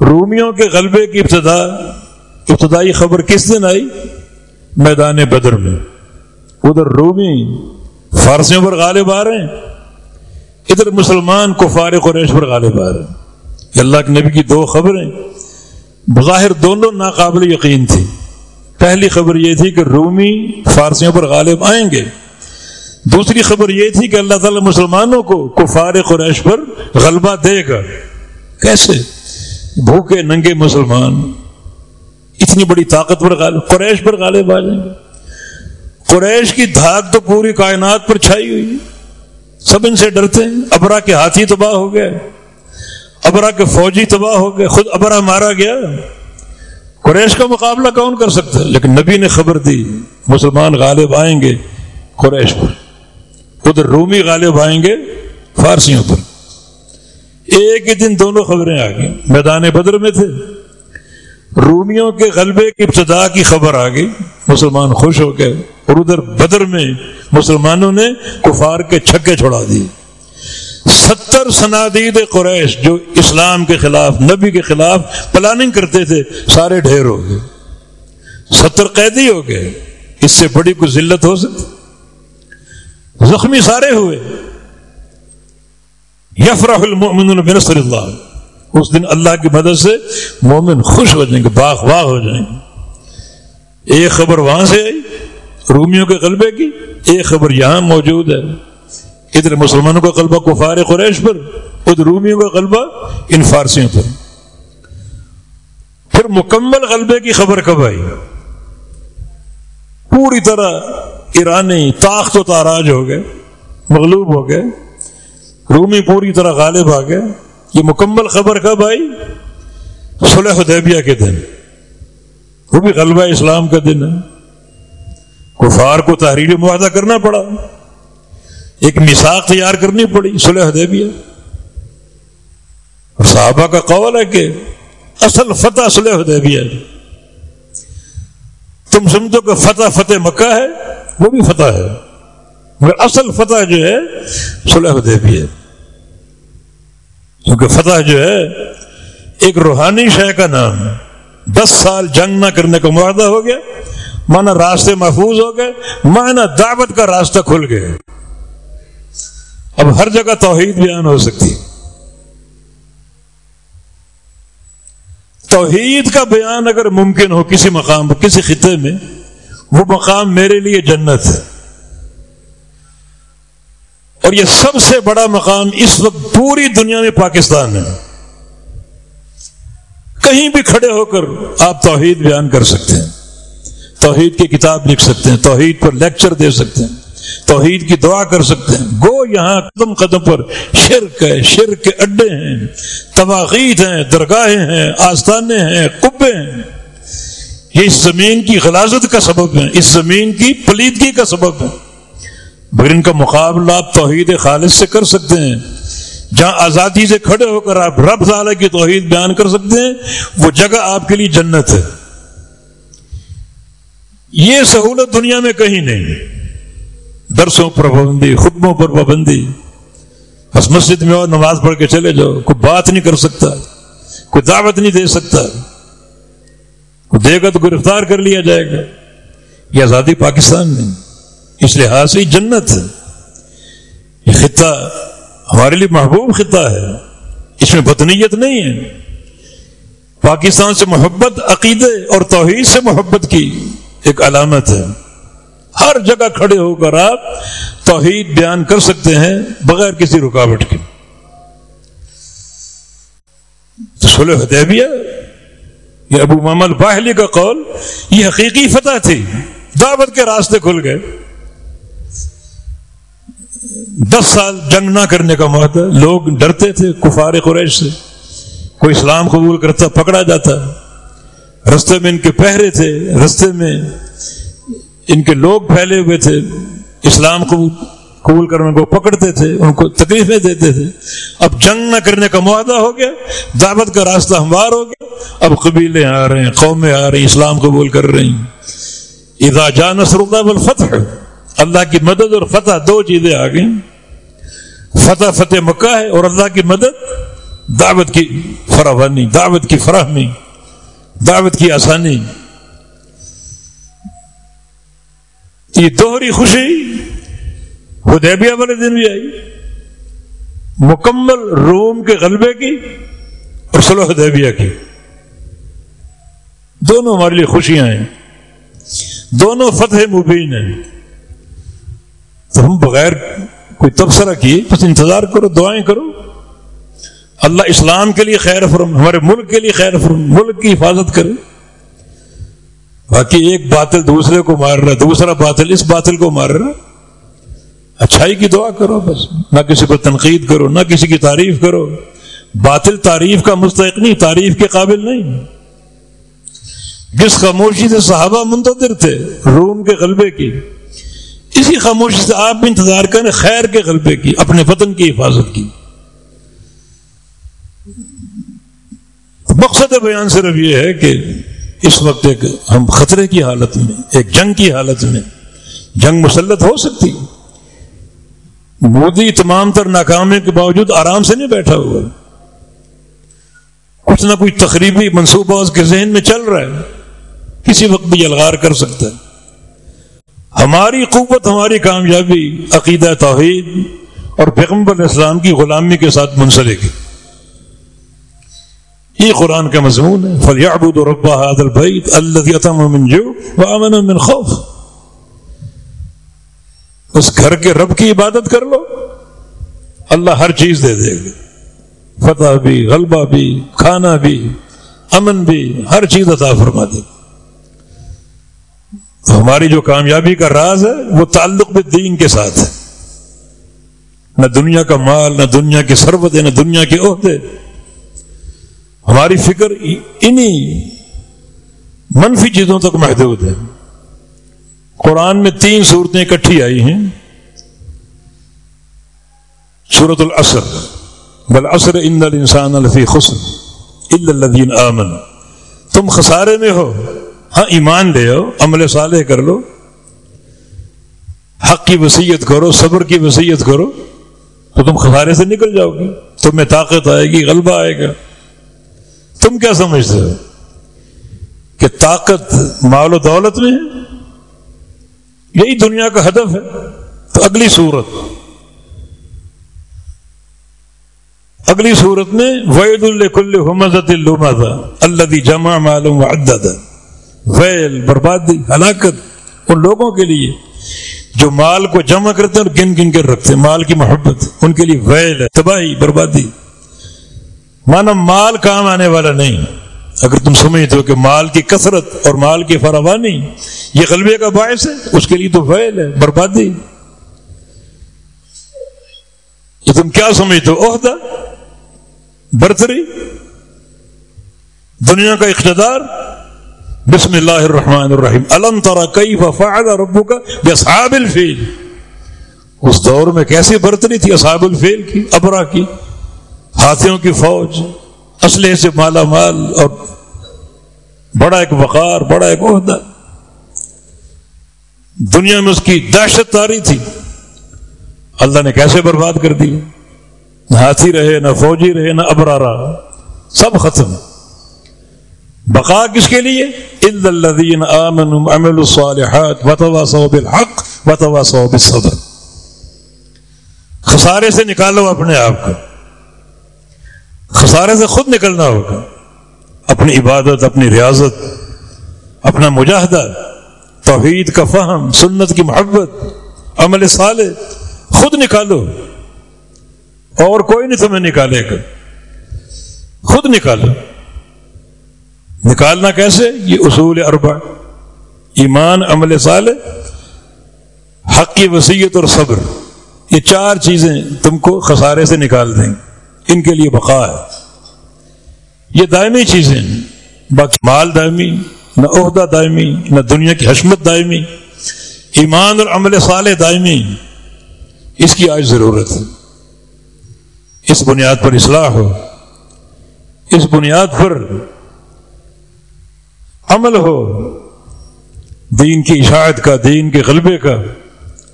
رومیوں کے غلبے کی ابتدا، ابتدائی خبر کس دن آئی؟ میدان بدر میں۔ ادھر رومی، فارسیوں پر غالب آ رہے ہیں۔ ادھر مسلمان کو فارغ قریش پر غالب آ رہے ہیں۔ اللہ کے نبی کی دو خبریں۔ بظاہر دونوں ناقابل یقین تھی۔ پہلی خبر یہ تھی کہ رومی فارسیوں پر غالب آئیں گے۔ دوسری خبر یہ تھی کہ اللہ تعالی مسلمانوں کو کفار قریش پر غلبہ دے گا۔ کیسے؟ بھوکے، ننگے مسلمان، اتنی بڑی طاقت پر غالب، قریش پر غالب آ جائیں۔ گے قریش کی دھاک تو پوری کائنات پر چھائی ہوئی سب ان سے ڈرتے ہیں۔ ابرا کے ہاتھی تباہ ہو گئے۔ ابرا کے فوجی تباہ ہو گئے۔ خود ابرا مارا گیا۔ قریش کا مقابلہ کون کر سکتا ہے؟ لیکن نبی نے خبر دی، مسلمان غالب آئیں گے قریش پر۔ ادھر رومی غالب آئیں گے، فارسیوں پر۔ ایک ہی دن دونوں خبریں آ گئی میدان بدر میں تھے۔ رومیوں کے غلبے کی ابتدا کی خبر آ گئی۔ مسلمان خوش ہو گئے۔ اور ادھر بدر میں مسلمانوں نے کفار کے چھکے چھوڑا دی ستر سنادید قریش جو اسلام کے خلاف، نبی کے خلاف پلاننگ کرتے تھے، سارے ڈھیر ہو گئے۔ ستر قیدی ہو گئے۔ اس سے بڑی کوئی ذلت ہو سکتی؟ زخمی سارے ہوئے۔ یفرح المؤمنون بنصر اللہ. اس دن اللہ کی مدد سے مومن خوش ہو جائیں گے، باغ واہ ہو جائیں گے. ایک خبر وہاں سے آئی، رومیوں کے غلبے کی، ایک خبر یہاں موجود ہے. ادھر مسلمانوں کا غلبہ کفار قریش پر، ادھر رومیوں کا غلبہ ان فارسیوں پر. پھر مکمل غلبے کی خبر کب آئی؟ پوری طرح ایرانی طاقت و تاراج ہو گئے، مغلوب ہو گئے. رومی پوری طرح غالب آ گئے۔ یہ مکمل خبر کب آئی؟ صلح حدیبیہ کے دن۔ وہ بھی غلبہ اسلام کا دن ہے۔ کفار کو تحریر معاہدہ کرنا پڑا۔ ایک مساق تیار کرنی پڑی صلح حدیبیہ۔ اور صحابہ کا قول ہے کہ اصل فتح صلح حدیبیہ تم سمجھو کہ فتح فتح مکہ ہے، وہ بھی فتح ہے۔ مگر اصل فتح جو ہے، صلح حدیبیہ کیونکہ فتح جو ہے، ایک روحانی شہ کا نام ہے۔ دس سال جنگ نہ کرنے کا معاہدہ ہو گیا مانا راستے محفوظ ہو گئے مانا دعوت کا راستہ کھل گیا۔ اب ہر جگہ توحید بیان ہو سکتی۔ توحید کا بیان اگر ممکن ہو کسی مقام پر، کسی خطے میں، وہ مقام میرے لیے جنت ہے۔ اور یہ سب سے بڑا مقام اس وقت پوری دنیا میں پاکستان ہے۔ کہیں بھی کھڑے ہو کر آپ توحید بیان کر سکتے ہیں۔ توحید کی کتاب لکھ سکتے ہیں، توحید پر لیکچر دے سکتے ہیں۔ توحید کی دعا کر سکتے ہیں۔ گو یہاں قدم قدم پر شرک ہے، شرک کے اڈے ہیں۔ تواقید ہیں، درگاہیں ہیں، آستانے ہیں کبے ہیں۔ یہ اس زمین کی غلازت کا سبب ہے اس زمین کی پلیدگی کا سبب ہے مگر ان کا مقابلہ آپ توحید خالص سے کر سکتے ہیں۔ جہاں آزادی سے کھڑے ہو کر آپ رب تعالیٰ کی توحید بیان کر سکتے ہیں، وہ جگہ آپ کے لیے جنت ہے۔ یہ سہولت دنیا میں کہیں نہیں۔ درسوں پر پابندی، خطبوں پر پابندی۔ بس مسجد میں اور نماز پڑھ کے چلے جاؤ، کوئی بات نہیں کر سکتا، کوئی دعوت نہیں دے سکتا۔ کوئی دے گا تو گرفتار کر لیا جائے گا۔ یہ آزادی پاکستان میں۔ اس لحاظ سے جنت ہے۔ یہ خطہ ہمارے لیے محبوب خطہ ہے۔ اس میں بدنیت نہیں ہے۔ پاکستان سے محبت، عقیدے اور توحید سے محبت کی ایک علامت ہے۔ ہر جگہ کھڑے ہو کر آپ توحید بیان کر سکتے ہیں بغیر کسی رکاوٹ کے۔ سلح حدیبیہ، یہ ابو محمد باہلی کا قول، یہ حقیقی فتح تھی۔ دعوت کے راستے کھل گئے۔ دس سال جنگ نہ کرنے کا معاہدہ لوگ ڈرتے تھے، کفار قریش سے۔ کوئی اسلام قبول کرتا، پکڑا جاتا۔ رستے میں ان کے پہرے تھے، رستے میں ان کے لوگ پھیلے ہوئے تھے۔ اسلام قبول قبول کرنے کو پکڑتے تھے، ان کو تکلیفیں دیتے تھے۔ اب جنگ نہ کرنے کا معاہدہ ہو گیا، دعوت کا راستہ ہموار ہو گیا۔ اب قبیلے آ رہے ہیں، قومیں آ رہی ہیں، اسلام قبول کر رہی ہیں۔ اذا جا نصر اللہ الفتح اللہ کی مدد اور فتح دو چیزیں آ گئیں۔ فتح فتح مکہ ہے اور اللہ کی مدد، دعوت کی فراوانی دعوت کی فراہمی، دعوت کی آسانی۔ یہ دوہری خوشی حدیبیہ والے دن بھی آئی۔ مکمل روم کے غلبے کی اور سلو حدیبیہ کی۔ دونوں ہمارے لیے خوشیاں ہیں۔ دونوں فتح مبین ہیں۔ تو ہم بغیر کوئی تبصرہ کیے، بس انتظار کرو، دعائیں کرو۔ اللہ اسلام کے لیے خیر فرم، ہمارے ملک کے لیے خیر فرم، ملک کی حفاظت کرے۔ باقی ایک باطل دوسرے کو مار رہا، دوسرا باطل اس باطل کو مار رہا۔ اچھائی کی دعا کرو بس، نہ کسی کو تنقید کرو، نہ کسی کی تعریف کرو۔ باطل تعریف کا مستحق نہیں، تعریف کے قابل نہیں۔ جس خاموشی سے صحابہ منتظر تھے، روم کے غلبے کی اسی خاموشی سے آپ بھی انتظار کریں، خیر کے غلبے کی، اپنے وطن کی حفاظت کی۔ مقصد بیان صرف یہ ہے کہ اس وقت ایک ہم خطرے کی حالت میں، ایک جنگ کی حالت میں جنگ مسلط ہو سکتی۔ مودی تمام تر ناکامی کے باوجود آرام سے نہیں بیٹھا ہوا۔ کچھ نہ کچھ تقریبی منصوبہ اس کے ذہن میں چل رہا ہے۔ کسی وقت بھی الغار کر سکتا ہے۔ ہماری قوت، ہماری کامیابی، عقیدہ توحید اور پیغمبر اسلام کی غلامی کے ساتھ منسلک ہے۔ یہ قرآن کا مضمون ہے۔ فلیعبد رب هذا البيت الذي اطعمهم من جوع وامنهم من خوف۔ اس گھر کے رب کی عبادت کر لو۔ اللہ ہر چیز دے دے گا۔ فتح بھی، غلبہ بھی، کھانا بھی، امن بھی، ہر چیز عطا فرما دے گا۔ ہماری جو کامیابی کا راز ہے، وہ تعلق بھی دین کے ساتھ ہے۔ نہ دنیا کا مال، نہ دنیا کی سربت نہ دنیا کے عہدے۔ ہماری فکر انہی منفی چیزوں تک محدود ہے۔ قرآن میں تین صورتیں اکٹھی آئی ہیں۔ صورت العصر، بل عصر ان الانسان الفی خسر الدین آمن تم خسارے میں ہو۔ ہاں ایمان لے آؤ، عمل صالح کر لو۔ حق کی وسیعت کرو، صبر کی وسیعت کرو۔ تو تم خسارے سے نکل جاؤ گے تمہیں طاقت آئے گی، غلبہ آئے گا۔ تم کیا سمجھتے ہو؟ کہ طاقت مال و دولت میں ہے؟ یہی دنیا کا ہدف ہے۔ تو اگلی صورت۔ اگلی صورت میں وید الکل حمزت الما اللہ جمع معلوم ویل بربادی ہلاکت۔ ان لوگوں کے لیے جو مال کو جمع کرتے ہیں اور گن گن کر رکھتے ہیں، مال کی محبت، ان کے لیے ویل ہے، تباہی، بربادی۔ مانا مال کام آنے والا نہیں۔ اگر تم سمجھتے ہو کہ مال کی کثرت اور مال کی فراوانی یہ غلبے کا باعث ہے، اس کے لیے تو فیل ہے، بربادی۔ یہ تم کیا سمجھتے ہو؟ عہدہ، برتری، دنیا کا اقتدار بسم اللہ الرحمن الرحیم. علم ترا کئی ففعل ربو کا بصحاب الفیل؟ اس دور میں کیسی برتری تھی اصحاب الفیل کی، ابرا کی؟ ہاتھیوں کی فوج اسلحے سے مالا مال اور بڑا ایک وقار، بڑا ایک عہدہ۔ دنیا میں اس کی دہشت تاری تھی۔ اللہ نے کیسے برباد کر دی؟ نہ ہاتھی رہے، نہ فوجی رہے، نہ ابرارا سب ختم۔ بقا کس کے لیے؟ الدین آمن امل الصالحات وطوا صوب الحق وطوا صوب خسارے سے نکالو اپنے آپ کو۔ خسارے سے خود نکلنا ہوگا۔ اپنی عبادت، اپنی ریاضت، اپنا مجاہدہ، توحید کا فہم، سنت کی محبت، عمل صالح، خود نکالو۔ اور کوئی نہیں تمہیں نکالے گا۔ خود نکالو۔ نکالنا کیسے؟ یہ اصول اربع۔ ایمان عمل صالح، حق کی وسیعت اور صبر۔ یہ چار چیزیں تم کو خسارے سے نکال دیں۔ ان کے لیے بقا ہے۔ یہ دائمی چیزیں، باقی مال دائمی، نہ عہدہ دائمی، نہ دنیا کی حشمت دائمی۔ ایمان اور عمل صالح دائمی۔ اس کی آج ضرورت ہے۔ اس بنیاد پر اصلاح ہو۔ اس بنیاد پر عمل ہو، دین کی اشاعت کا، دین کے غلبے کا،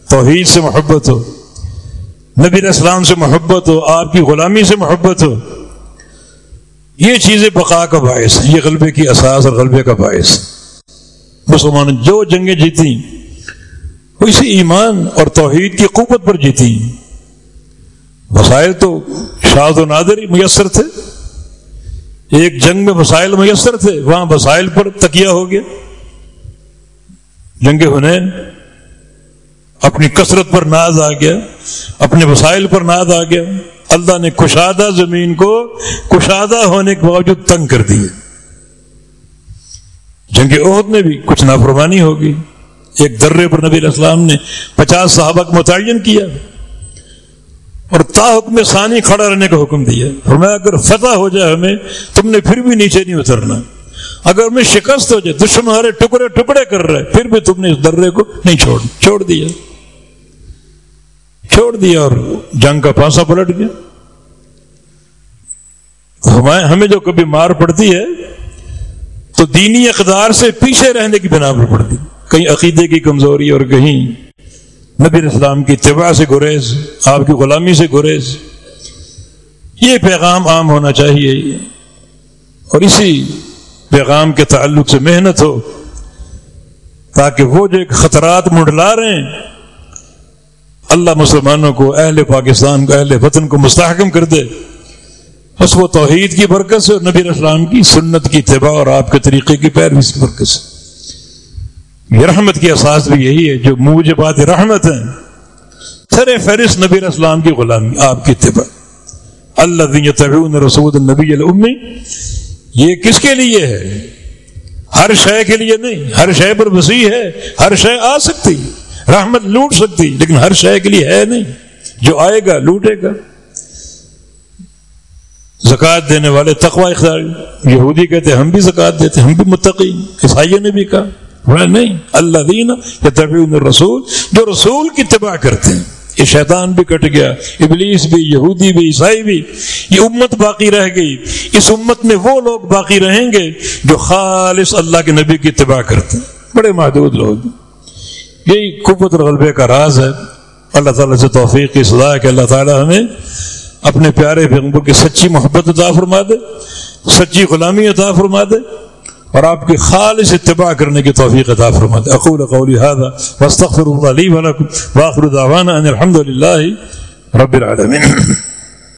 توحید سے محبت ہو، نبی اسلام سے محبت ہو، آپ کی غلامی سے محبت ہو، یہ چیزیں بقا کا باعث یہ غلبے کی اساس اور غلبے کا باعث مسلمان جو جنگیں جیتی وہ اسی ایمان اور توحید کی قوت پر جیتی وسائل تو شاد و نادر میسر تھے۔ ایک جنگ میں وسائل میسر تھے، وہاں وسائل پر تکیہ ہو گیا۔ جنگ ہنین اپنی کثرت پر ناز آ گیا، اپنے وسائل پر ناز آ گیا۔ اللہ نے کشادہ زمین کو کشادہ ہونے کے باوجود تنگ کر دیے جنگ عہد میں بھی کچھ نافرمانی ہوگی۔ ایک درے پر نبی اسلام نے پچاس صحابہ کو متعین کیا۔ اور تا حکم ثانی کھڑا رہنے کا حکم دیا فرمایا، اگر فتح ہو جائے ہمیں، تم نے پھر بھی نیچے نہیں اترنا۔ اگر ہمیں شکست ہو جائے، دشمن ہمارے ٹکڑے ٹکڑے کر رہے پھر بھی تم نے اس درے کو نہیں چھوڑ چھوڑ دیا۔ چھوڑ دیا اور جنگ کا پانسا پلٹ گیا۔ ہمیں جو کبھی مار پڑتی ہے، تو دینی اقدار سے پیچھے رہنے کی بنا پر پڑتی۔ کہیں عقیدے کی کمزوری اور کہیں نبی اسلام کی اتباع سے گریز، آپ کی غلامی سے گریز۔ یہ پیغام عام ہونا چاہیے۔ اور اسی پیغام کے تعلق سے محنت ہو، تاکہ وہ جو ایک خطرات منڈلا رہے ہیں، اللہ مسلمانوں کو، اہل پاکستان کو، اہل وطن کو مستحکم کر دے۔ بس وہ توحید کی برکت سے اور نبی اسلام کی سنت کی اتباع اور آپ کے طریقے کی پیروی کی برکت سے۔ یہ رحمت کی احساس بھی یہی ہے، جو مجھے بات رحمت ہیں سر فہرست نبی اسلام کی غلامی، آپ کی اتباع۔ اللہ رسول النبی المی یہ کس کے لیے ہے؟ ہر شے کے لیے نہیں، ہر شے پر وسیع ہے، ہر شے آ سکتی، رحمت لوٹ سکتی، لیکن ہر شے کے لیے ہے نہیں۔ جو آئے گا، لوٹے گا۔ زکات دینے والے تقوا اختیار، یہودی کہتے ہم بھی زکات دیتے ہم بھی متقی۔ عیسائی نے بھی کہا۔ نہیں اللہ دین یا طبی رسول جو رسول کی تباہ کرتے ہیں یہ شیطان بھی کٹ گیا ابلیس بھی یہودی بھی عیسائی بھی یہ امت باقی رہ گئی اس امت میں وہ لوگ باقی رہیں گے جو خالص اللہ کے نبی کی اتباع کرتے ہیں بڑے محدود لوگ یہی قوت اور غلبے کا راز ہے اللہ تعالیٰ سے توفیق کی صدا ہے کہ اللہ تعالیٰ ہمیں اپنے پیارے پیغمبر کی سچی محبت عطا فرما دے سچی غلامی عطا فرما دے اور آپ کی خالص اتباع کرنے کی توفیق عطا فرما دے اقول قولی هذا واستغفر الله لي ولكم واخر دعوانا ان الحمد لله رب العالمين